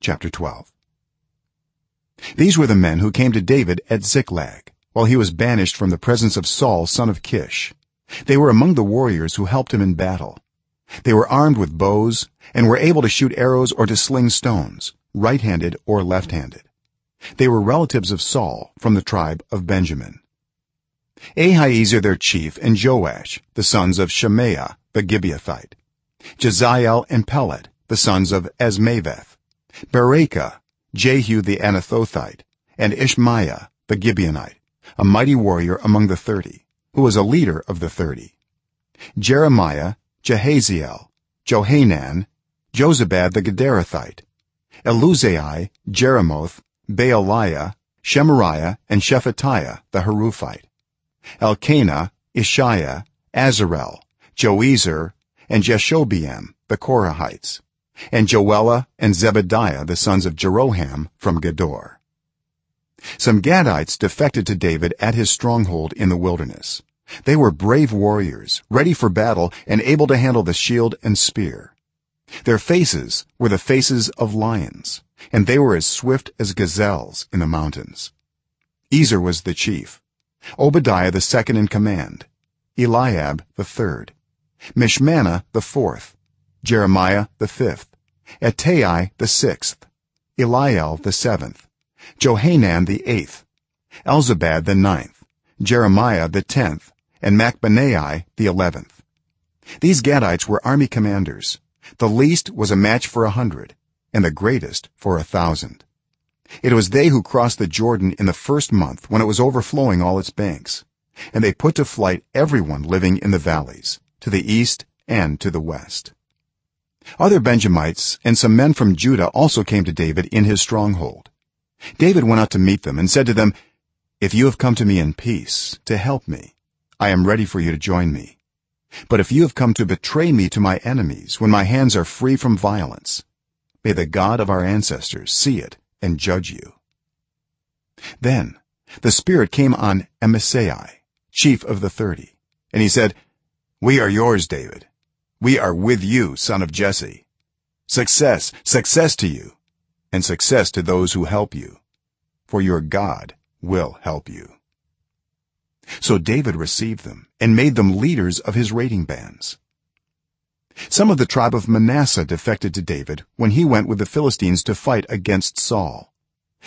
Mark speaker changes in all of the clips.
Speaker 1: chapter 12 these were the men who came to david at ziklag while he was banished from the presence of saul son of kish. They were among the warriors who helped him in battle. They were armed with bows and were able to shoot arrows or to sling stones right-handed or left-handed. They were relatives of saul from the tribe of benjamin. Ahiezer their chief and joash the sons of shemaah the gibeathite jeziel and pelet the sons of azmaveth berakah jehu the anathothite and ishmaiah the gibeonite a mighty warrior among the 30 who was a leader of the 30 jeremiah jahaziel johanan jozabad the gederathite eluzai jerimoth bealiah shemariah and shephatiah the haruphite. Elkanah ishiah azarel joezer and jashobeam the korahites and joelah and zebadiah the sons of jeroham from gedor. Some gadites defected to david at his stronghold in the wilderness. They were brave warriors ready for battle and able to handle the shield and spear. Their faces were the faces of lions and they were as swift as gazelles in the mountains. Ezer was the chief obadiah the second in command eliab the third mishmannah the fourth jeremiah the fifth attai the sixth eliel the seventh johanan the eighth elzabad the ninth jeremiah the 10th and makbannai the 11th these gadites were army commanders. The least was a match for a 100 and the greatest for a 1000 it was they who crossed the jordan in the first month when it was overflowing all its banks and they put to flight everyone living in the valleys to the east and to the west other benjamites and some men from judah also came to david in his stronghold. David went out to meet them and said to them if you have come to me in peace to help me i am ready for you to join me. But if you have come to betray me to my enemies when my hands are free from violence may the god of our ancestors see it and judge you. Then the spirit came on amasai chief of the 30 and he said we are yours david we are with you son of jesse. Success success to you and success to those who help you for your god will help you. So david received them and made them leaders of his raiding bands. Some of the tribe of manasseh defected to david when he went with the philistines to fight against saul.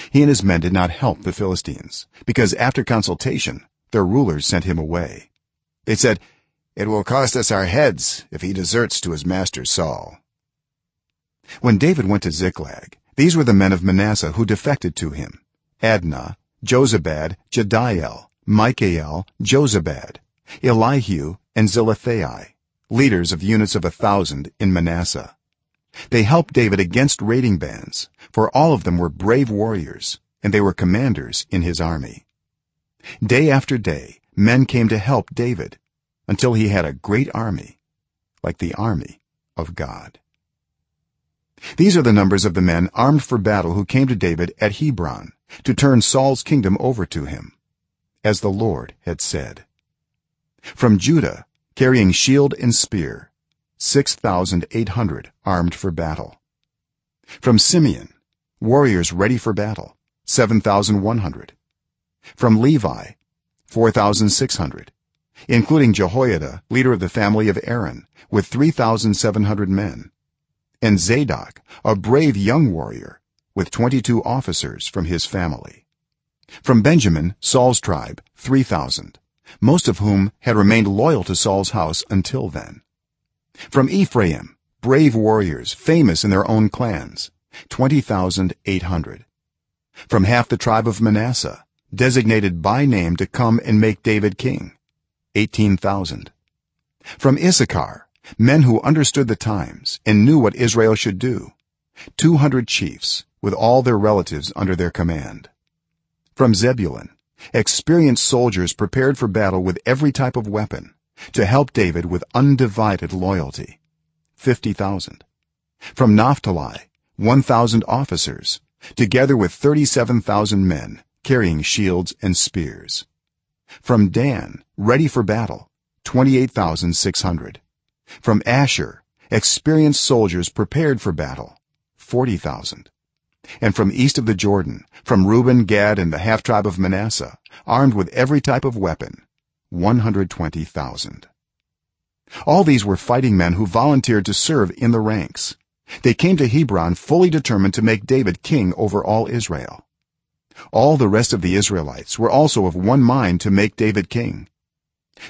Speaker 1: He and his men did not help the philistines because after consultation their rulers sent him away. They said it will cost us our heads if he deserts to his master saul. When david went to ziklag these were the men of manasseh who defected to him. Adnah jozabad jediael michael jozabad elihu and zillethai leaders of units of a 1000 in manasseh. They helped david against raiding bands for all of them were brave warriors and they were commanders in his army. Day after day men came to help david until he had a great army like the army of god. These are the numbers of the men armed for battle who came to david at hebron to turn saul's kingdom over to him as the lord had said. From judah carrying shield and spear 6800 armed for battle. From simeon warriors ready for battle 7100 from levi 4600 including jehoiada leader of the family of aaron with 3700 men. And zadok a brave young warrior with 22 officers from his family. From benjamin saul's tribe 3000 most of whom had remained loyal to saul's house until then. From ephraim brave warriors famous in their own clans 20800 from half the tribe of manasseh designated by name to come and make david king 18000 from issachar men who understood the times and knew what israel should do 200 chiefs with all their relatives under their command. From zebulun experienced soldiers prepared for battle with every type of weapon to help david with undivided loyalty 50000 from naphtali 1000 officers together with 37000 men carrying shields and spears from dan ready for battle 28600 from asher experienced soldiers prepared for battle 40000 and from east of the jordan from reuben gad and the half tribe of manasseh armed with every type of weapon 120000 all these were fighting men who volunteered to serve in the ranks. They came to hebron fully determined to make david king over all israel all the rest of the israelites were also of one mind to make david king.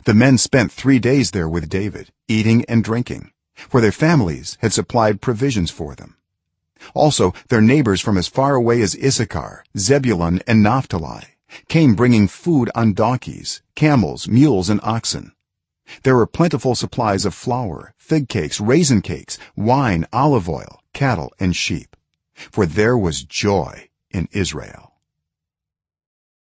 Speaker 1: The men spent 3 days there with david eating and drinking for their families had supplied provisions for them. Also their neighbors from as far away as issachar zebulun and naphtali came bringing food on donkeys camels mules and oxen. There were plentiful supplies of flour fig cakes raisin cakes wine olive oil cattle and sheep. For there was joy in israel